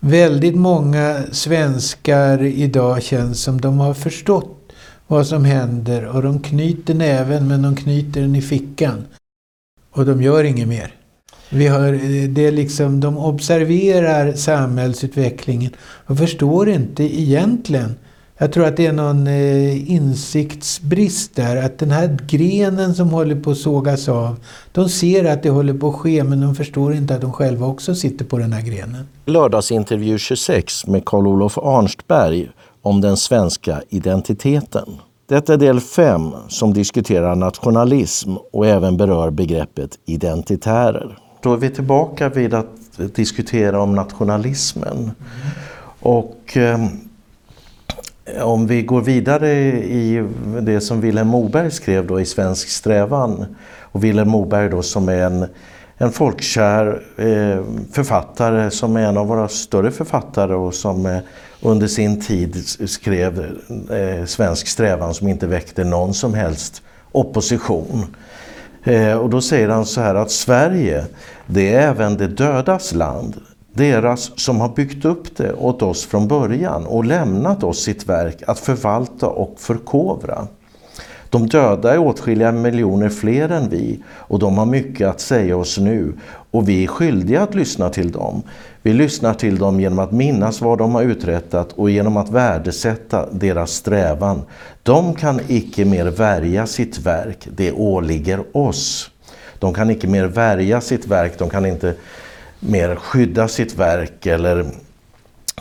väldigt många svenskar idag känns som de har förstått vad som händer och de knyter näven men de knyter den i fickan. Och de gör inget mer. Vi har, det är liksom, de observerar samhällsutvecklingen och förstår inte egentligen. Jag tror att det är någon eh, insiktsbrist där. Att den här grenen som håller på att sågas av. De ser att det håller på att ske men de förstår inte att de själva också sitter på den här grenen. Lördagsintervju 26 med Karl-Olof Arnstberg om den svenska identiteten. Detta är del 5 som diskuterar nationalism och även berör begreppet identitärer. Då är vi tillbaka vid att diskutera om nationalismen. Mm. Och eh, om vi går vidare i det som Vilhelm Moberg skrev då i Svensk strävan. Och Vilhelm Moberg då som är en, en folkkär eh, författare som är en av våra större författare och som eh, under sin tid skrev eh, Svensk strävan som inte väckte någon som helst opposition. Eh, och då säger han så här att Sverige, det är även det dödas land. Deras som har byggt upp det åt oss från början och lämnat oss sitt verk att förvalta och förkovra. De döda är åtskilliga miljoner fler än vi och de har mycket att säga oss nu och vi är skyldiga att lyssna till dem. Vi lyssnar till dem genom att minnas vad de har uträttat och genom att värdesätta deras strävan. De kan icke mer värja sitt verk, det åligger oss. De kan icke mer värja sitt verk, de kan inte mer skydda sitt verk eller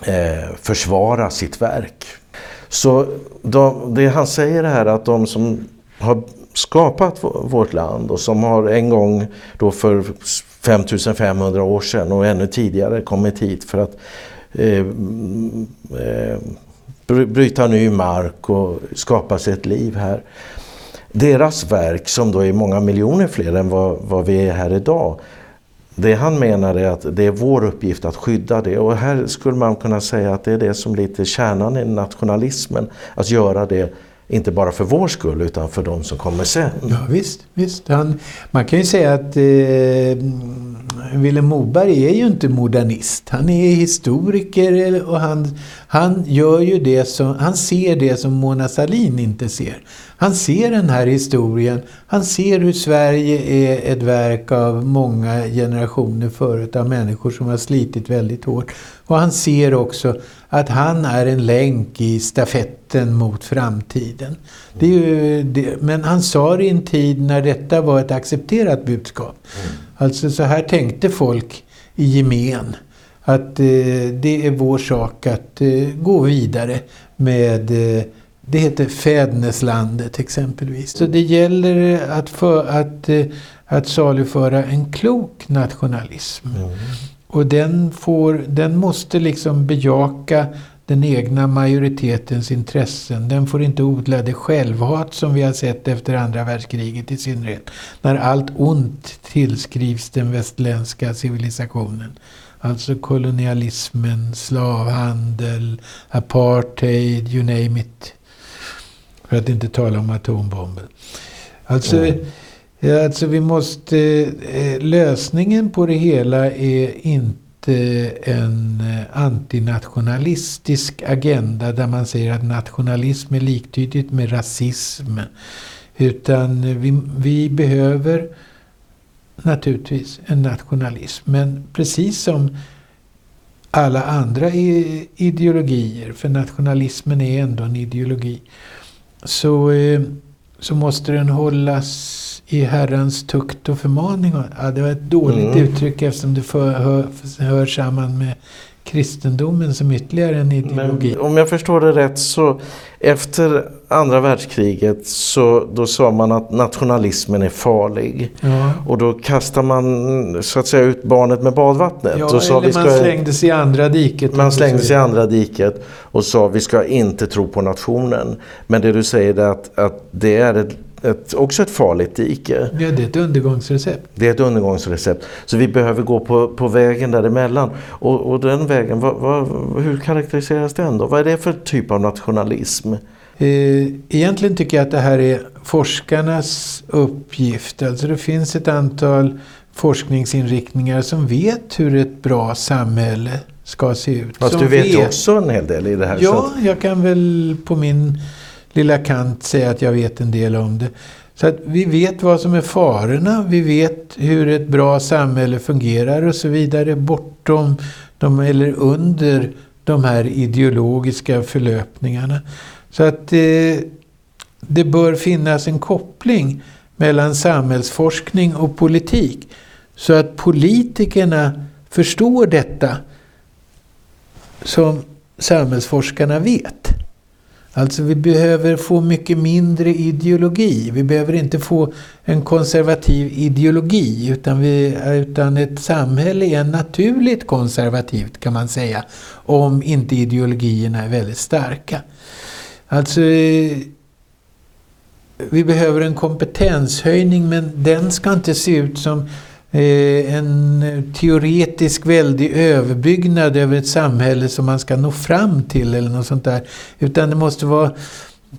eh, försvara sitt verk. Så de, det han säger här att de som har skapat vårt land och som har en gång då för 5500 år sedan och ännu tidigare kommit hit för att eh, eh, bryta ny mark och skapa sig ett liv här. Deras verk, som då är många miljoner fler än vad, vad vi är här idag, det han menar är att det är vår uppgift att skydda det och här skulle man kunna säga att det är det som lite kärnan i nationalismen, att göra det inte bara för vår skull utan för de som kommer sen. Ja visst, visst. Han, man kan ju säga att eh, Vilhelm Moberg är ju inte modernist. Han är historiker och han, han, gör ju det som, han ser det som Mona Sahlin inte ser. Han ser den här historien. Han ser hur Sverige är ett verk av många generationer förut av människor som har slitit väldigt hårt. Och han ser också att han är en länk i stafetten mot framtiden. Det ju, det, men han sa det i en tid när detta var ett accepterat budskap. Mm. Alltså så här tänkte folk i gemen. Att eh, det är vår sak att eh, gå vidare med eh, det heter Fädneslandet exempelvis. Så det gäller att, för, att, att saluföra en klok nationalism. Mm. Och den, får, den måste liksom bejaka den egna majoritetens intressen. Den får inte odla det självhat som vi har sett efter andra världskriget i synnerhet. När allt ont tillskrivs den västländska civilisationen. Alltså kolonialismen, slavhandel, apartheid, you name it. För att inte tala om atombomben. Alltså, mm. alltså vi måste... Eh, lösningen på det hela är inte en eh, antinationalistisk agenda där man säger att nationalism är liktydigt med rasism. Utan vi, vi behöver naturligtvis en nationalism. Men precis som alla andra ideologier, för nationalismen är ändå en ideologi, så, eh, så måste den hållas i Herrans tukt och förmaning. Ja, det var ett dåligt mm. uttryck eftersom det för, hör, hör samman med kristendomen som ytterligare en ideologi. Men om jag förstår det rätt så efter andra världskriget så då sa man att nationalismen är farlig. Ja. Och då kastar man så att säga ut barnet med badvattnet. Ja, och sa, eller vi ska, man slängde sig i andra diket. Man slängde sig i andra diket och sa vi ska inte tro på nationen. Men det du säger är att, att det är ett ett, också ett farligt dike. Ja, det är ett undergångsrecept. Det är ett undergångsrecept. Så vi behöver gå på, på vägen däremellan. Och, och den vägen, vad, vad, hur karaktäriseras den då? Vad är det för typ av nationalism? Eh, egentligen tycker jag att det här är forskarnas uppgift. Alltså det finns ett antal forskningsinriktningar som vet hur ett bra samhälle ska se ut. Fast Som du vet ju också en hel del i det här. Ja, så jag kan väl på min lilla kant säga att jag vet en del om det. Så att vi vet vad som är farorna, vi vet hur ett bra samhälle fungerar och så vidare bortom de, eller under de här ideologiska förlöpningarna. Så att eh, det bör finnas en koppling mellan samhällsforskning och politik. Så att politikerna förstår detta som samhällsforskarna vet. Alltså vi behöver få mycket mindre ideologi. Vi behöver inte få en konservativ ideologi utan, vi, utan ett samhälle är naturligt konservativt kan man säga. Om inte ideologierna är väldigt starka. Alltså vi behöver en kompetenshöjning men den ska inte se ut som Eh, en eh, teoretisk väldig överbyggnad över ett samhälle som man ska nå fram till eller något sånt där. Utan det måste vara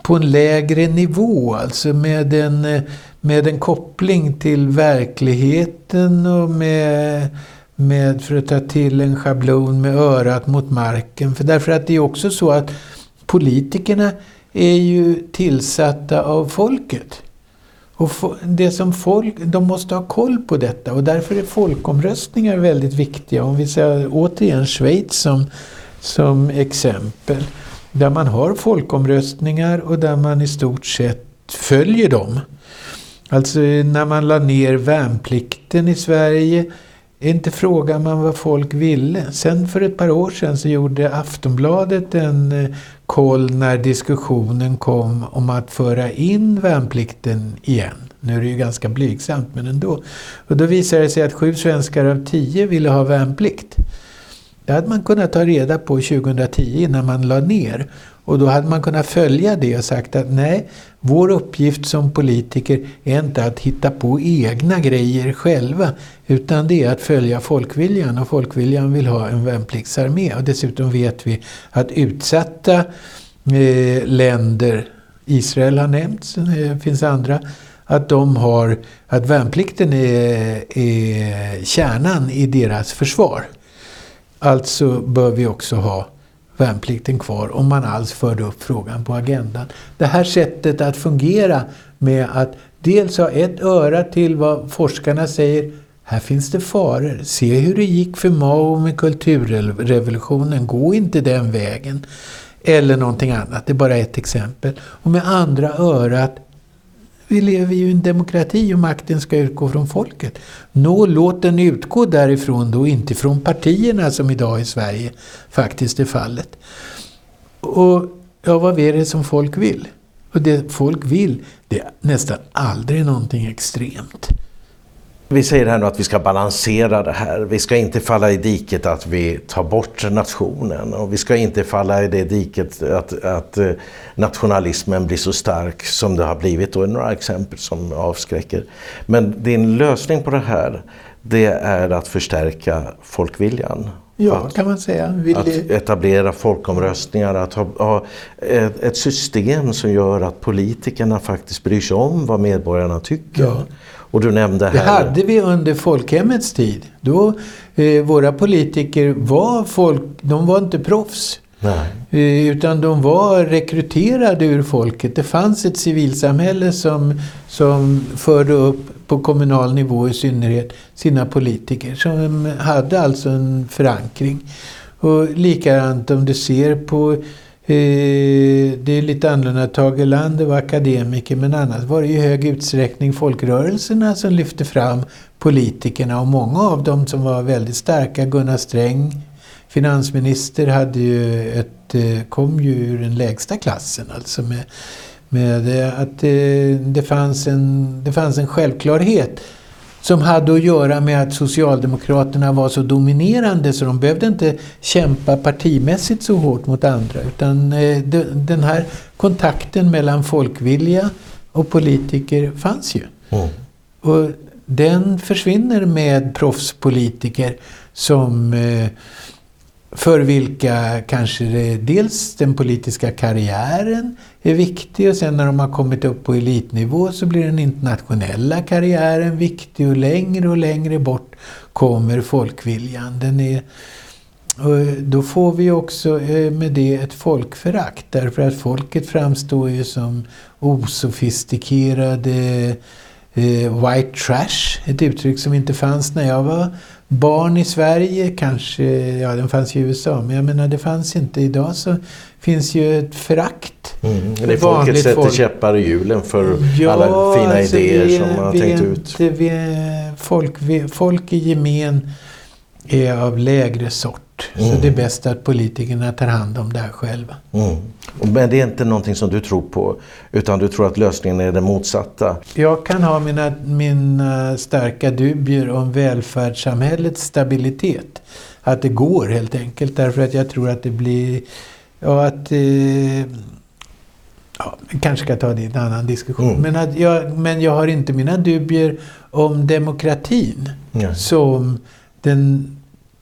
på en lägre nivå, alltså med en, eh, med en koppling till verkligheten och med, med, för att ta till en schablon, med örat mot marken. För därför att det är också så att politikerna är ju tillsatta av folket. Och det som folk, de måste ha koll på detta och därför är folkomröstningar väldigt viktiga. Om vi säger återigen Schweiz som, som exempel. Där man har folkomröstningar och där man i stort sett följer dem. Alltså när man la ner värnplikten i Sverige inte frågar man vad folk ville. Sen för ett par år sedan så gjorde Aftonbladet en eh, koll när diskussionen kom om att föra in värnplikten igen. Nu är det ju ganska blygsamt men ändå. Och då visade det sig att sju svenskar av tio ville ha värnplikt. Det hade man kunnat ta reda på 2010 innan man la ner. Och då hade man kunnat följa det och sagt att nej, vår uppgift som politiker är inte att hitta på egna grejer själva. Utan det är att följa folkviljan och folkviljan vill ha en värnpliktsarmé. Och dessutom vet vi att utsatta eh, länder, Israel har nämnts, det finns andra, att de har, att värnplikten är, är kärnan i deras försvar. Alltså bör vi också ha värnplikten kvar om man alls förde upp frågan på agendan. Det här sättet att fungera med att dels ha ett öra till vad forskarna säger. Här finns det faror. Se hur det gick för Mao med kulturrevolutionen. Gå inte den vägen. Eller någonting annat. Det är bara ett exempel. Och med andra örat vi lever ju i en demokrati och makten ska utgå från folket. Nå, låt den utgå därifrån då, inte från partierna som idag i Sverige faktiskt är fallet. Och ja, vad är det som folk vill? Och det folk vill, det är nästan aldrig någonting extremt. Vi säger här nu att vi ska balansera det här. Vi ska inte falla i diket att vi tar bort nationen och vi ska inte falla i det diket att, att eh, nationalismen blir så stark som det har blivit. Är några exempel som avskräcker. Men din lösning på det här det är att förstärka folkviljan. Ja, att, kan man säga. Vill att det... etablera folkomröstningar, att ha, ha ett, ett, system som gör att politikerna faktiskt bryr sig om vad medborgarna tycker. Ja. Och du nämnde här... Det hade vi under folkhemmets tid. Då, eh, våra politiker var folk, de var inte proffs. Nej. Eh, utan de var rekryterade ur folket. Det fanns ett civilsamhälle som, som förde upp på kommunal nivå i synnerhet sina politiker. Som hade alltså en förankring. Och likadant om du ser på Eh, det är lite annorlunda. Tage Erlander var akademiker men annars var det i hög utsträckning folkrörelserna som lyfte fram politikerna och många av dem som var väldigt starka. Gunnar Sträng, finansminister, hade ju ett, eh, kom ju ur den lägsta klassen. Alltså med, med att eh, det fanns, en, det fanns en självklarhet som hade att göra med att Socialdemokraterna var så dominerande så de behövde inte kämpa partimässigt så hårt mot andra. Utan eh, den här kontakten mellan folkvilja och politiker fanns ju. Mm. Och den försvinner med proffspolitiker som eh, för vilka kanske det, dels den politiska karriären är viktig och sen när de har kommit upp på elitnivå så blir den internationella karriären viktig och längre och längre bort kommer folkviljan. Den är, och då får vi också eh, med det ett folkförakt. Därför att folket framstår ju som osofistikerade eh, white trash. Ett uttryck som inte fanns när jag var barn i Sverige. Kanske, ja den fanns i USA. Men jag menar det fanns inte. Idag så finns ju ett förakt. Mm. Det är folket sätter folk. käppar i hjulen för ja, alla fina alltså idéer vi, som man har tänkt ut. Vi, folk, vi, folk i gemen är av lägre sort. Mm. Så det är bäst att politikerna tar hand om det här själva. Mm. Men det är inte någonting som du tror på, utan du tror att lösningen är den motsatta? Jag kan ha mina, mina starka dubier om välfärdssamhällets stabilitet. Att det går helt enkelt, därför att jag tror att det blir... Ja, att... Eh, ja, kanske ska ta det i en annan diskussion. Mm. Men, att jag, men jag har inte mina dubier om demokratin som den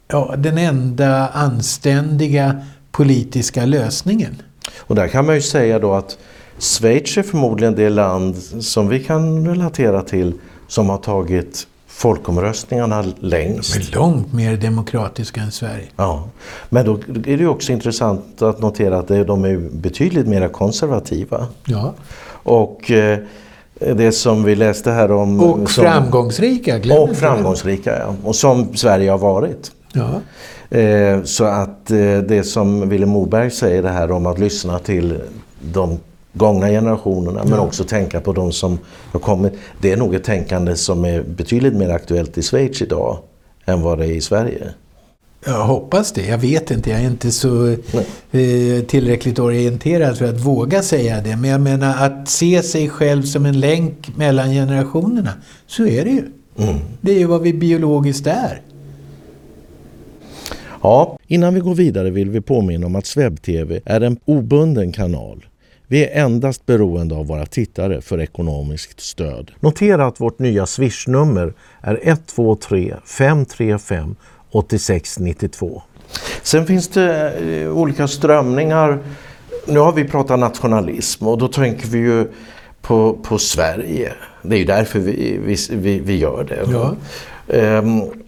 ja, den enda anständiga politiska lösningen. Och där kan man ju säga då att Schweiz är förmodligen det land som vi kan relatera till som har tagit folkomröstningarna längst. De är långt mer demokratiska än Sverige. Ja, men då är det också intressant att notera att de är betydligt mer konservativa. Ja. Och eh, det som vi läste här om... Och som, framgångsrika, Och framgångsrika, ja. Och som Sverige har varit. Ja. Eh, så att eh, det som Willem Moberg säger det här om att lyssna till de gångna generationerna ja. men också tänka på de som har kommit. Det är nog ett tänkande som är betydligt mer aktuellt i Schweiz idag än vad det är i Sverige. Jag hoppas det. Jag vet inte. Jag är inte så eh, tillräckligt orienterad för att våga säga det. Men jag menar att se sig själv som en länk mellan generationerna. Så är det ju. Mm. Det är ju vad vi biologiskt är. Ja, innan vi går vidare vill vi påminna om att SvebTV är en obunden kanal. Vi är endast beroende av våra tittare för ekonomiskt stöd. Notera att vårt nya swishnummer är 123 535 8692. Sen finns det eh, olika strömningar. Nu har vi pratat nationalism och då tänker vi ju på, på Sverige. Det är ju därför vi, vi, vi, gör det. Ja. Um,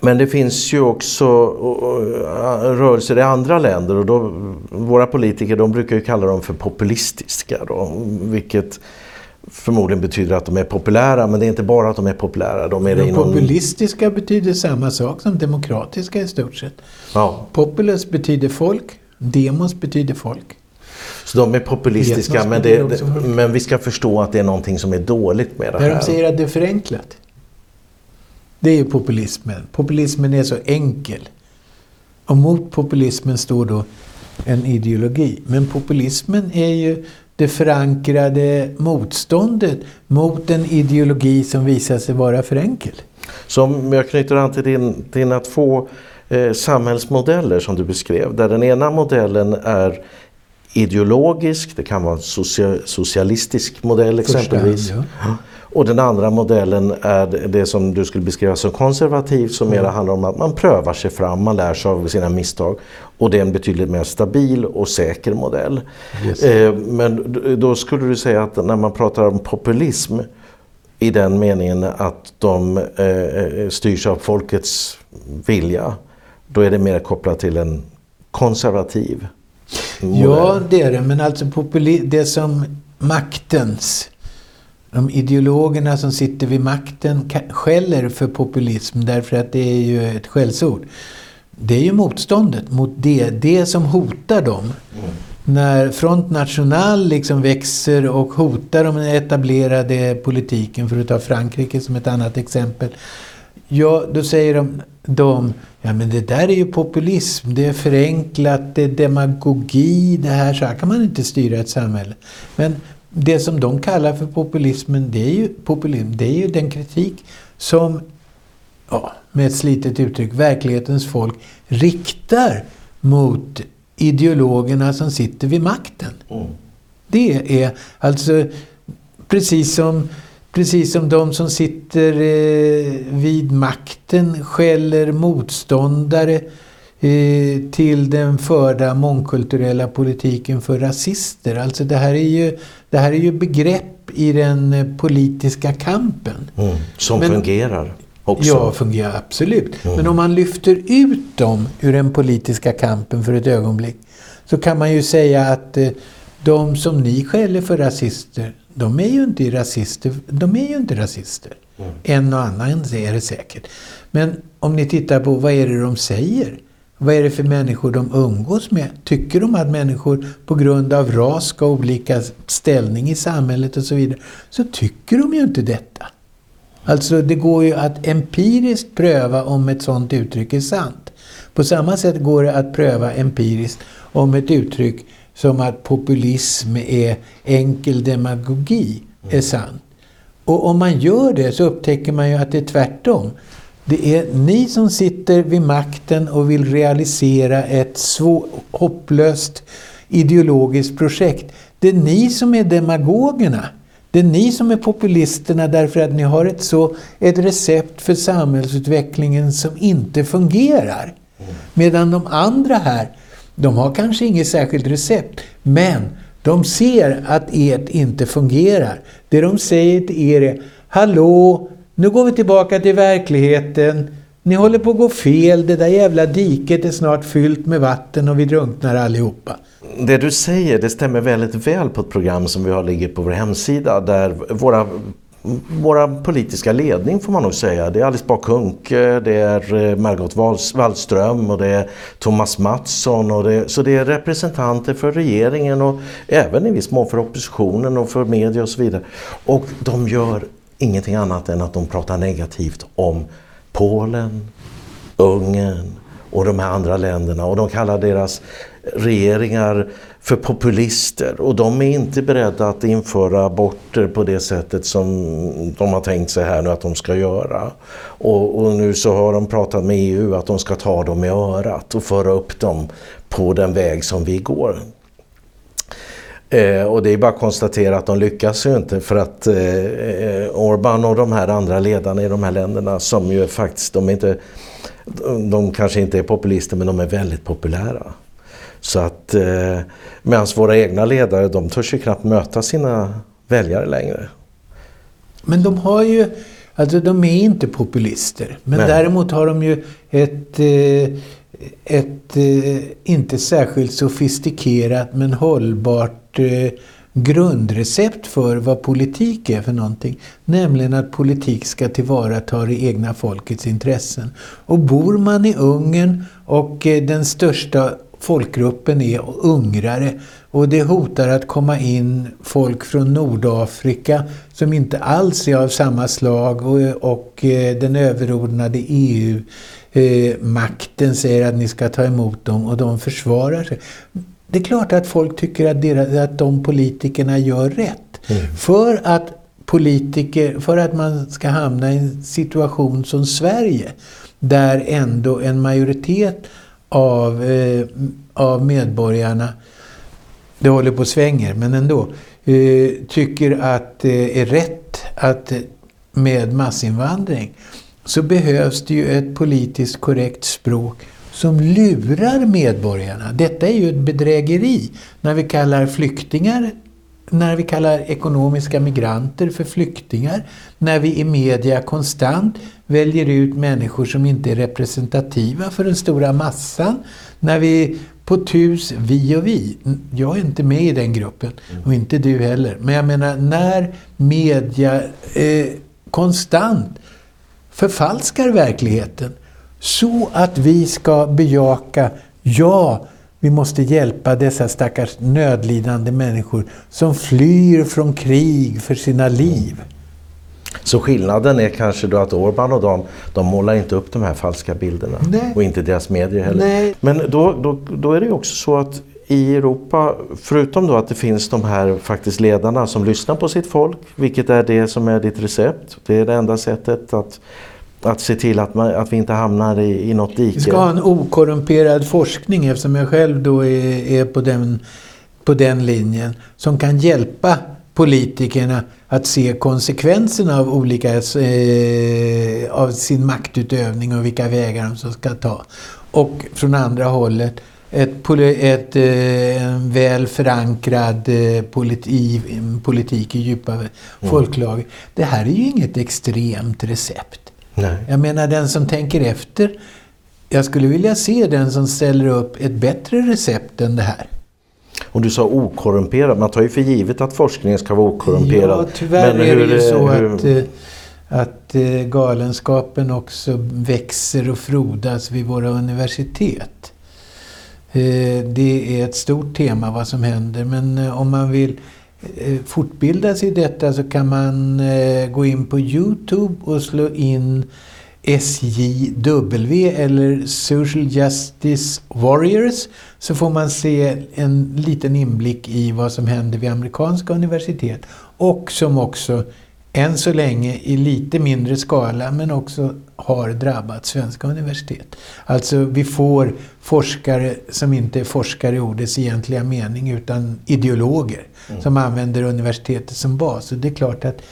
men det finns ju också rörelser i andra länder och då, våra politiker de brukar ju kalla dem för populistiska. Då, vilket förmodligen betyder att de är populära men det är inte bara att de är populära. De är de populistiska betyder samma sak som demokratiska i stort sett. Ja. Populus betyder folk, demos betyder folk. Så de är populistiska men, det, men vi ska förstå att det är någonting som är dåligt med det här. När de säger att det är förenklat. Det är populismen. Populismen är så enkel. Och mot populismen står då en ideologi. Men populismen är ju det förankrade motståndet mot en ideologi som visar sig vara för enkel. Så om jag knyter an till din, dina två eh, samhällsmodeller som du beskrev. Där den ena modellen är ideologisk, det kan vara en socialistisk modell exempelvis. Första, ja. Och den andra modellen är det som du skulle beskriva som konservativ som mm. mera handlar om att man prövar sig fram, man lär sig av sina misstag. Och det är en betydligt mer stabil och säker modell. Yes. Eh, men då skulle du säga att när man pratar om populism i den meningen att de eh, eh styrs av folkets vilja, då är det mer kopplat till en konservativ modell. Ja, det är det. Men alltså det som maktens de ideologerna som sitter vid makten skäller för populism därför att det är ju ett skällsord. Det är ju motståndet mot det, det som hotar dem. Mm. När Front National liksom växer och hotar den etablerade politiken, för att ta Frankrike som ett annat exempel. Ja, då säger de, de ja men det där är ju populism, det är förenklat, det är demagogi, det här, så här kan man inte styra ett samhälle. Men det som de kallar för populismen, det är ju, populism, det är ju den kritik som, ja, med ett slitet uttryck, verklighetens folk riktar mot ideologerna som sitter vid makten. Mm. Det är alltså precis som, precis som de som sitter eh, vid makten skäller motståndare till den förda mångkulturella politiken för rasister. Alltså det här är ju, det här är ju begrepp i den eh, politiska kampen. Mm, som Men, fungerar. också? Ja, fungerar absolut. Mm. Men om man lyfter ut dem ur den politiska kampen för ett ögonblick så kan man ju säga att eh, de som ni skäller för rasister, de är ju inte rasister. De är ju inte rasister. Mm. En och annan är det säkert. Men om ni tittar på vad är det de säger? Vad är det för människor de umgås med? Tycker de att människor på grund av ras ska ha olika ställning i samhället och så vidare? Så tycker de ju inte detta. Alltså det går ju att empiriskt pröva om ett sådant uttryck är sant. På samma sätt går det att pröva empiriskt om ett uttryck som att populism är enkel demagogi är sant. Och om man gör det så upptäcker man ju att det är tvärtom. Det är ni som sitter vid makten och vill realisera ett svår, hopplöst ideologiskt projekt. Det är ni som är demagogerna. Det är ni som är populisterna därför att ni har ett, så, ett recept för samhällsutvecklingen som inte fungerar. Medan de andra här, de har kanske inget särskilt recept, men de ser att ert inte fungerar. Det de säger till er är Hallå, nu går vi tillbaka till verkligheten. Ni håller på att gå fel. Det där jävla diket är snart fyllt med vatten och vi drunknar allihopa. Det du säger det stämmer väldigt väl på ett program som vi har ligger på vår hemsida där våra våra politiska ledning får man nog säga. Det är Alice Bah Kuhnke, det är eh, Margot Wallström och det är Thomas Mattsson. Och det, så det är representanter för regeringen och även i viss mån för oppositionen och för media och så vidare. Och de gör ingenting annat än att de pratar negativt om Polen, Ungern och de här andra länderna och de kallar deras regeringar för populister och de är inte beredda att införa aborter på det sättet som de har tänkt sig här nu att de ska göra. Och, och, nu så har de pratat med EU att de ska ta dem i örat och föra upp dem på den väg som vi går. Eh, och det är bara att konstatera att de lyckas ju inte för att eh, Orbán och de här andra ledarna i de här länderna som ju faktiskt, de inte, de kanske inte är populister men de är väldigt populära. Så att eh, medan våra egna ledare, de törs ju knappt möta sina väljare längre. Men de har ju, alltså de är inte populister. Men Nej. däremot har de ju ett, eh, ett eh, inte särskilt sofistikerat men hållbart eh, grundrecept för vad politik är för någonting. Nämligen att politik ska tillvarata det egna folkets intressen. Och bor man i Ungern och eh, den största folkgruppen är ungrare och det hotar att komma in folk från Nordafrika som inte alls är av samma slag och, och eh, den överordnade EU-makten eh, säger att ni ska ta emot dem och de försvarar sig. Det är klart att folk tycker att, deras, att de politikerna gör rätt. Mm. För att politiker, för att man ska hamna i en situation som Sverige där ändå en majoritet av, eh, av medborgarna, det håller på att svänger, men ändå, eh, tycker att det är rätt att med massinvandring så behövs det ju ett politiskt korrekt språk som lurar medborgarna. Detta är ju ett bedrägeri när vi kallar flyktingar när vi kallar ekonomiska migranter för flyktingar, när vi i media konstant väljer ut människor som inte är representativa för den stora massan, när vi på tus, vi och vi. Jag är inte med i den gruppen och inte du heller. Men jag menar när media eh, konstant förfalskar verkligheten så att vi ska bejaka, ja, vi måste hjälpa dessa stackars nödlidande människor som flyr från krig för sina liv. Så skillnaden är kanske då att Orban och de, de målar inte upp de här falska bilderna. Nej. Och inte deras medier heller. Nej. Men då, då, då är det ju också så att i Europa, förutom då att det finns de här faktiskt ledarna som lyssnar på sitt folk, vilket är det som är ditt recept. Det är det enda sättet att att se till att, man, att vi inte hamnar i, i något dike. Vi ska ha en okorrumperad forskning eftersom jag själv då är, är på, den, på den linjen som kan hjälpa politikerna att se konsekvenserna av olika eh, av sin maktutövning och vilka vägar de ska ta. Och från andra hållet ett, ett, eh, en väl förankrad eh, politik, politik i djupa mm. folklager. Det här är ju inget extremt recept. Nej. Jag menar den som tänker efter. Jag skulle vilja se den som ställer upp ett bättre recept än det här. Och du sa okorrumperad. Man tar ju för givet att forskningen ska vara okorrumperad. Ja, tyvärr Men är det ju så hur- att, eh, att eh, galenskapen också växer och frodas vid våra universitet. Eh, Det är ett stort tema vad som händer men om man vill Eh, fortbilda sig i detta så kan man eh, gå in på Youtube och slå in SJW eller Social Justice Warriors så får man se en liten inblick i vad som händer vid amerikanska universitet och som också än så länge i lite mindre skala men också har drabbat svenska universitet. Alltså vi får forskare som inte är forskare i ordets egentliga mening utan ideologer som använder universitetet som bas. Och det är klart att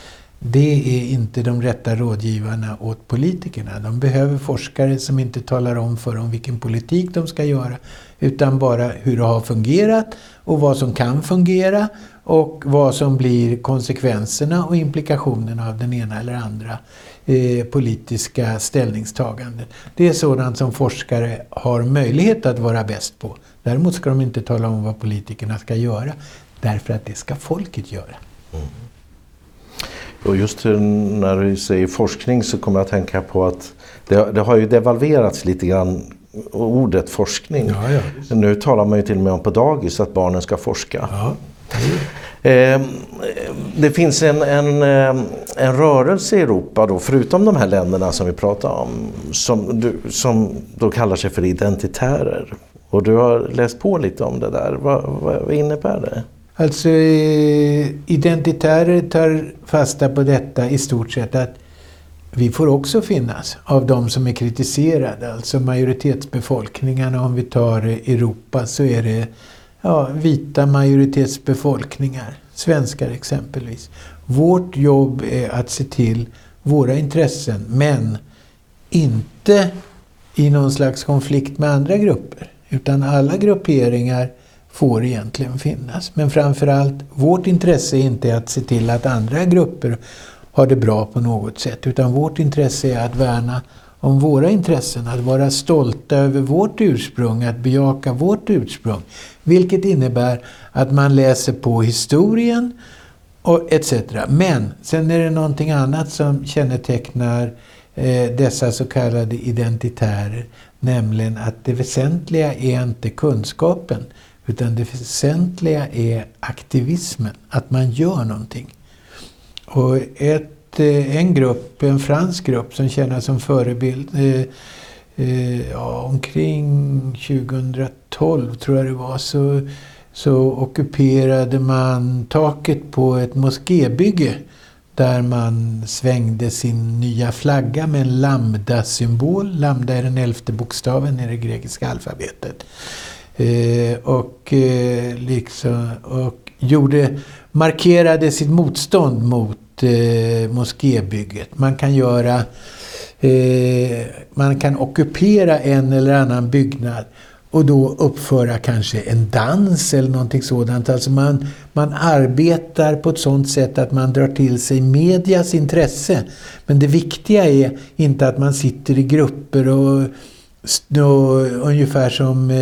det är inte de rätta rådgivarna åt politikerna. De behöver forskare som inte talar om för dem vilken politik de ska göra utan bara hur det har fungerat och vad som kan fungera och vad som blir konsekvenserna och implikationerna av den ena eller andra eh, politiska ställningstaganden. Det är sådant som forskare har möjlighet att vara bäst på. Däremot ska de inte tala om vad politikerna ska göra därför att det ska folket göra. Och just när du säger forskning så kommer jag att tänka på att det, det har ju devalverats lite grann ordet forskning. Ja, ja. Nu talar man ju till och med om på dagis att barnen ska forska. Ja. Eh, det finns en, en, eh, en rörelse i Europa då, förutom de här länderna som vi pratar om, som, du, som då kallar sig för identitärer. Och du har läst på lite om det där. Vad, vad, innebär det? Alltså eh, identitärer tar fasta på detta i stort sett att vi får också finnas av de som är kritiserade. Alltså majoritetsbefolkningarna om vi tar Europa så är det ja, vita majoritetsbefolkningar. Svenskar exempelvis. Vårt jobb är att se till våra intressen men inte i någon slags konflikt med andra grupper. Utan alla grupperingar får egentligen finnas. Men framförallt, vårt intresse är inte att se till att andra grupper har det bra på något sätt. Utan vårt intresse är att värna om våra intressen, att vara stolta över vårt ursprung, att bejaka vårt ursprung. Vilket innebär att man läser på historien och etc. Men sen är det någonting annat som kännetecknar eh, dessa så kallade identitärer. Nämligen att det väsentliga är inte kunskapen utan det väsentliga är aktivismen, att man gör någonting. Och ett, Eh, en grupp, en fransk grupp som tjänar som förebild eh, eh, ja, omkring 2012 tror jag det var så, så ockuperade man taket på ett moskébygge där man svängde sin nya flagga med en lambda-symbol. Lambda är den elfte bokstaven i det grekiska alfabetet. Eh, och, eh, liksom, och gjorde, markerade sitt motstånd mot eh, moskébygget. Man kan göra eh, man kan ockupera en eller annan byggnad och då uppföra kanske en dans eller någonting sådant. Alltså man, man arbetar på ett sådant sätt att man drar till sig medias intresse. Men det viktiga är inte att man sitter i grupper och och ungefär som eh,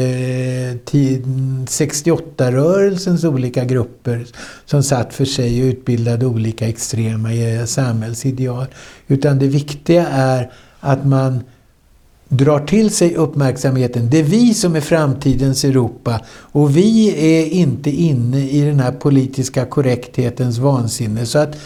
68-rörelsens olika grupper som satt för sig och utbildade olika extrema eh, samhällsideal. Utan det viktiga är att man drar till sig uppmärksamheten. Det är vi som är framtidens Europa och vi är inte inne i den här politiska korrekthetens vansinne. Så att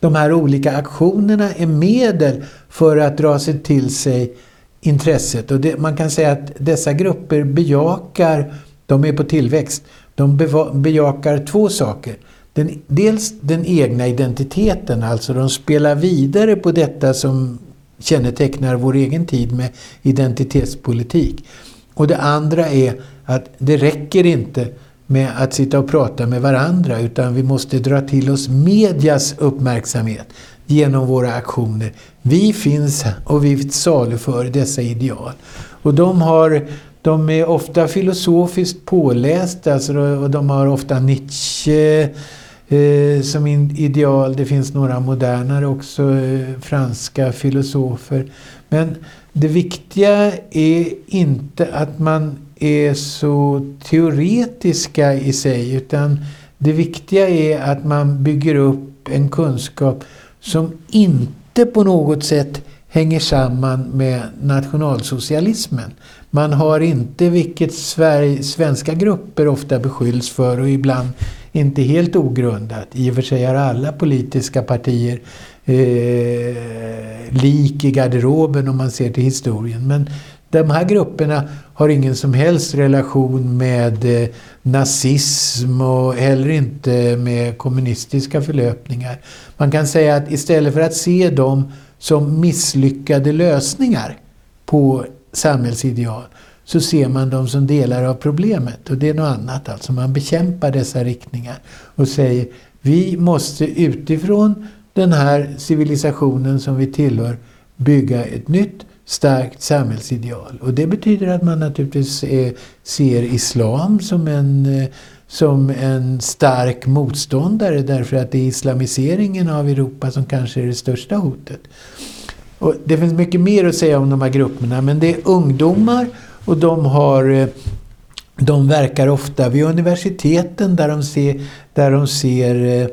de här olika aktionerna är medel för att dra sig till sig intresset. Och det, man kan säga att dessa grupper bejakar, de är på tillväxt, de beva, bejakar två saker. Den, dels den egna identiteten, alltså de spelar vidare på detta som kännetecknar vår egen tid med identitetspolitik. Och det andra är att det räcker inte med att sitta och prata med varandra utan vi måste dra till oss medias uppmärksamhet genom våra aktioner. Vi finns och vi saluför dessa ideal. Och de, har, de är ofta filosofiskt pålästa alltså, och de har ofta Nietzsche eh, som ideal. Det finns några modernare också, eh, franska filosofer. Men det viktiga är inte att man är så teoretiska i sig utan det viktiga är att man bygger upp en kunskap som inte på något sätt hänger samman med nationalsocialismen. Man har inte, vilket Sverige, svenska grupper ofta beskylls för och ibland inte helt ogrundat. I och för sig har alla politiska partier eh, lik i garderoben om man ser till historien. Men de här grupperna har ingen som helst relation med eh, nazism och heller inte med kommunistiska förlöpningar. Man kan säga att istället för att se dem som misslyckade lösningar på samhällsideal så ser man dem som delar av problemet. Och det är något annat. Alltså man bekämpar dessa riktningar och säger vi måste utifrån den här civilisationen som vi tillhör bygga ett nytt starkt samhällsideal. Och det betyder att man naturligtvis är, ser islam som en, eh, som en stark motståndare därför att det är islamiseringen av Europa som kanske är det största hotet. Och det finns mycket mer att säga om de här grupperna men det är ungdomar och de har eh, de verkar ofta vid universiteten där de ser, där de ser eh,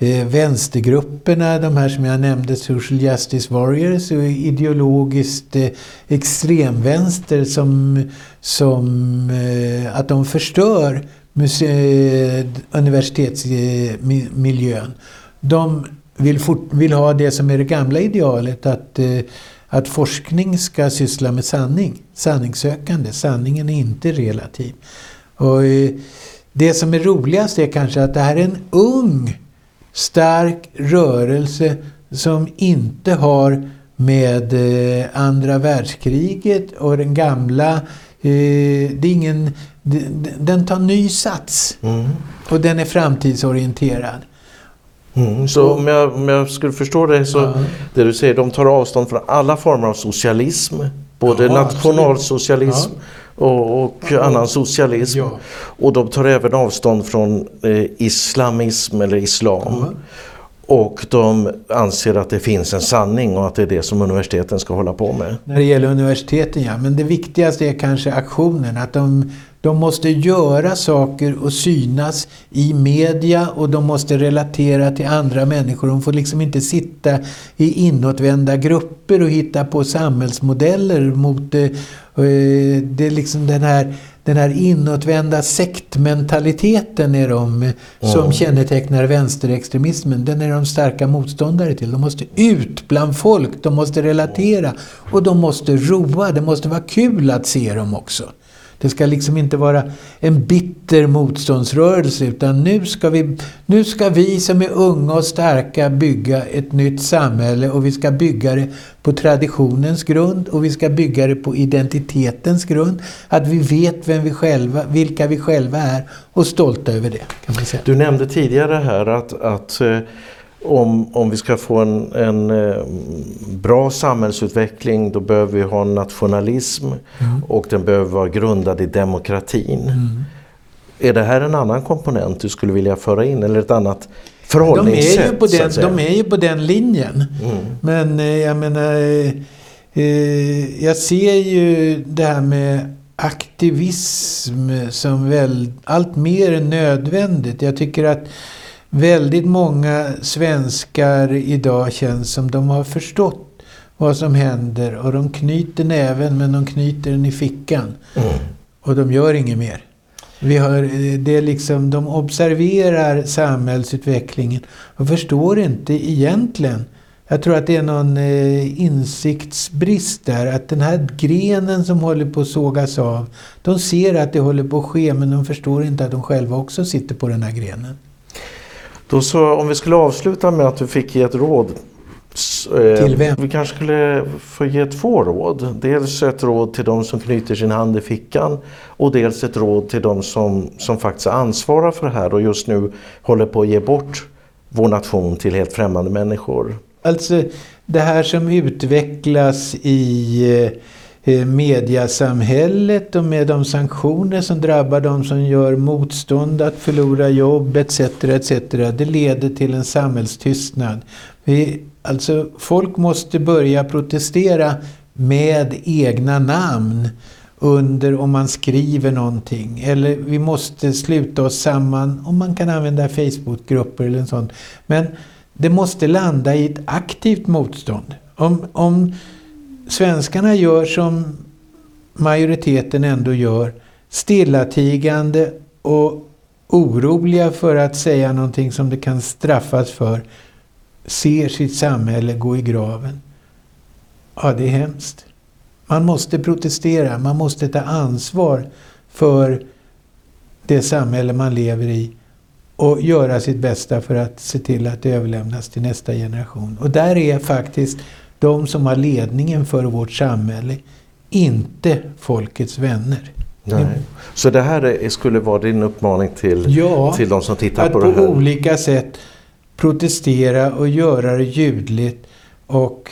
eh, vänstergrupperna, de här som jag nämnde, Social Justice Warriors och ideologiskt eh, extremvänster som, som eh, att de förstör eh, universitetsmiljön. De vill, fort, vill ha det som är det gamla idealet att, eh, att forskning ska syssla med sanning, sanningssökande. Sanningen är inte relativ. Och, eh, det som är roligast är kanske att det här är en ung stark rörelse som inte har med eh, andra världskriget och den gamla eh, det är ingen, den tar ny sats. Mm. Och den är framtidsorienterad. Mm, så om jag, om jag skulle förstå dig så, ja. det du säger, de tar avstånd från alla former av socialism. Både ja, nationalsocialism ja. Och, och annan socialism. Och de tar även avstånd från eh, islamism eller islam. Och de anser att det finns en sanning och att det är det som universiteten ska hålla på med. När det gäller universiteten ja, men det viktigaste är kanske aktionen. Att de de måste göra saker och synas i media och de måste relatera till andra människor. De får liksom inte sitta i inåtvända grupper och hitta på samhällsmodeller mot det. Eh, det är liksom den här, den här inåtvända sektmentaliteten är de mm. som kännetecknar vänsterextremismen. Den är de starka motståndare till. De måste ut bland folk, de måste relatera och de måste roa. Det måste vara kul att se dem också. Det ska liksom inte vara en bitter motståndsrörelse utan nu ska, vi, nu ska vi som är unga och starka bygga ett nytt samhälle och vi ska bygga det på traditionens grund och vi ska bygga det på identitetens grund. Att vi vet vem vi själva, vilka vi själva är och stolta över det. Kan man säga. Du nämnde tidigare här att, att eh, om, om vi ska få en, en eh, bra samhällsutveckling då behöver vi ha nationalism mm. och den behöver vara grundad i demokratin. Mm. Är det här en annan komponent du skulle vilja föra in eller ett annat förhållningssätt? De är ju på den, de är ju på den linjen. Mm. Men eh, jag menar, eh, jag ser ju det här med aktivism som väl allt mer nödvändigt. Jag tycker att Väldigt många svenskar idag känns som de har förstått vad som händer och de knyter näven men de knyter den i fickan. Mm. Och de gör inget mer. Vi har, det är liksom, de observerar samhällsutvecklingen och förstår inte egentligen. Jag tror att det är någon eh, insiktsbrist där. Att den här grenen som håller på att sågas av. De ser att det håller på att ske men de förstår inte att de själva också sitter på den här grenen. Då så, om vi skulle avsluta med att du fick ge ett råd. Eh, till vem? Vi kanske skulle få ge två råd. Dels ett råd till de som knyter sin hand i fickan och dels ett råd till de som, som faktiskt ansvarar för det här och just nu håller på att ge bort vår nation till helt främmande människor. Alltså det här som utvecklas i eh, Eh, mediasamhället och med de sanktioner som drabbar de som gör motstånd att förlora jobb etc. etc. Det leder till en samhällstystnad. Vi, alltså, folk måste börja protestera med egna namn under om man skriver någonting. Eller vi måste sluta oss samman om man kan använda Facebookgrupper eller sånt. Men det måste landa i ett aktivt motstånd. Om, om svenskarna gör som majoriteten ändå gör, stillatigande och oroliga för att säga någonting som det kan straffas för, ser sitt samhälle gå i graven. Ja, det är hemskt. Man måste protestera, man måste ta ansvar för det samhälle man lever i och göra sitt bästa för att se till att det överlämnas till nästa generation. Och där är faktiskt de som har ledningen för vårt samhälle inte folkets vänner. Nej. Så det här skulle vara din uppmaning till, ja, till de som tittar på det här? att på olika sätt protestera och göra det ljudligt och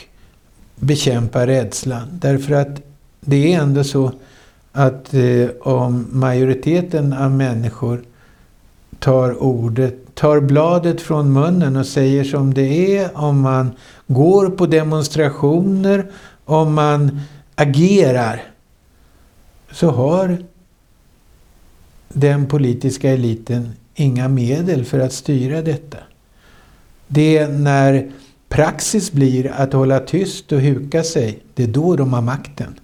bekämpa rädslan. Därför att det är ändå så att eh, om majoriteten av människor tar ordet, tar bladet från munnen och säger som det är, om man går på demonstrationer, om man agerar, så har den politiska eliten inga medel för att styra detta. Det är när praxis blir att hålla tyst och huka sig, det är då de har makten.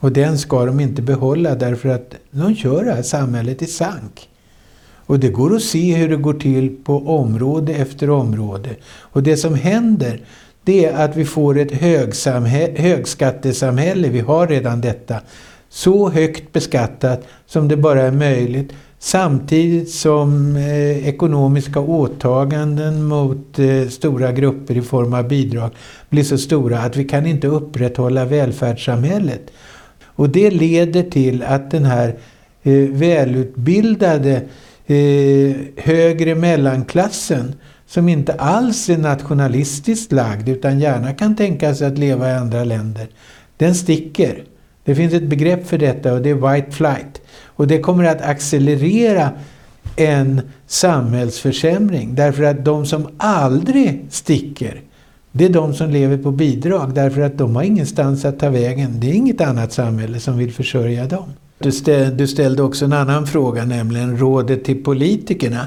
Och den ska de inte behålla därför att de kör det här samhället i sank. Och det går att se hur det går till på område efter område. Och det som händer det är att vi får ett högskattesamhälle, vi har redan detta, så högt beskattat som det bara är möjligt. Samtidigt som eh, ekonomiska åtaganden mot eh, stora grupper i form av bidrag blir så stora att vi kan inte upprätthålla välfärdssamhället. Och det leder till att den här eh, välutbildade eh, högre mellanklassen som inte alls är nationalistiskt lagd utan gärna kan tänka sig att leva i andra länder. Den sticker. Det finns ett begrepp för detta och det är white flight. Och det kommer att accelerera en samhällsförsämring därför att de som aldrig sticker det är de som lever på bidrag därför att de har ingenstans att ta vägen. Det är inget annat samhälle som vill försörja dem. Du ställde, du ställde också en annan fråga, nämligen rådet till politikerna.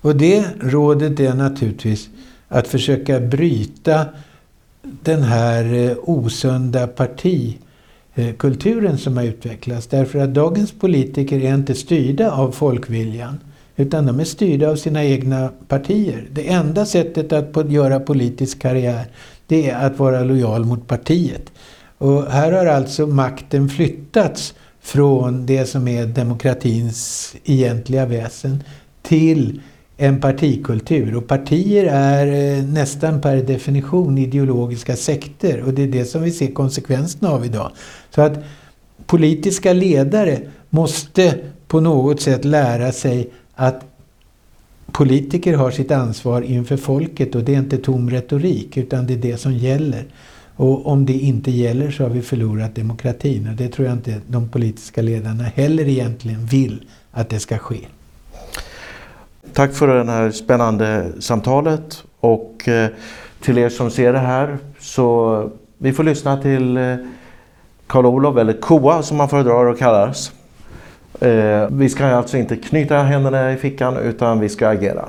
Och det rådet är naturligtvis att försöka bryta den här eh, osunda partikulturen som har utvecklats. Därför att dagens politiker är inte styrda av folkviljan. Utan de är styrda av sina egna partier. Det enda sättet att göra politisk karriär det är att vara lojal mot partiet. Och här har alltså makten flyttats från det som är demokratins egentliga väsen till en partikultur. Och partier är eh, nästan per definition ideologiska sekter och det är det som vi ser konsekvenserna av idag. Så att politiska ledare måste på något sätt lära sig att politiker har sitt ansvar inför folket och det är inte tom retorik utan det är det som gäller. Och om det inte gäller så har vi förlorat demokratin och det tror jag inte de politiska ledarna heller egentligen vill att det ska ske. Tack för det här spännande samtalet och eh, till er som ser det här så vi får lyssna till eh, Karl-Olof, eller Koa som man föredrar att kallas. Eh, vi ska alltså inte knyta händerna i fickan utan vi ska agera.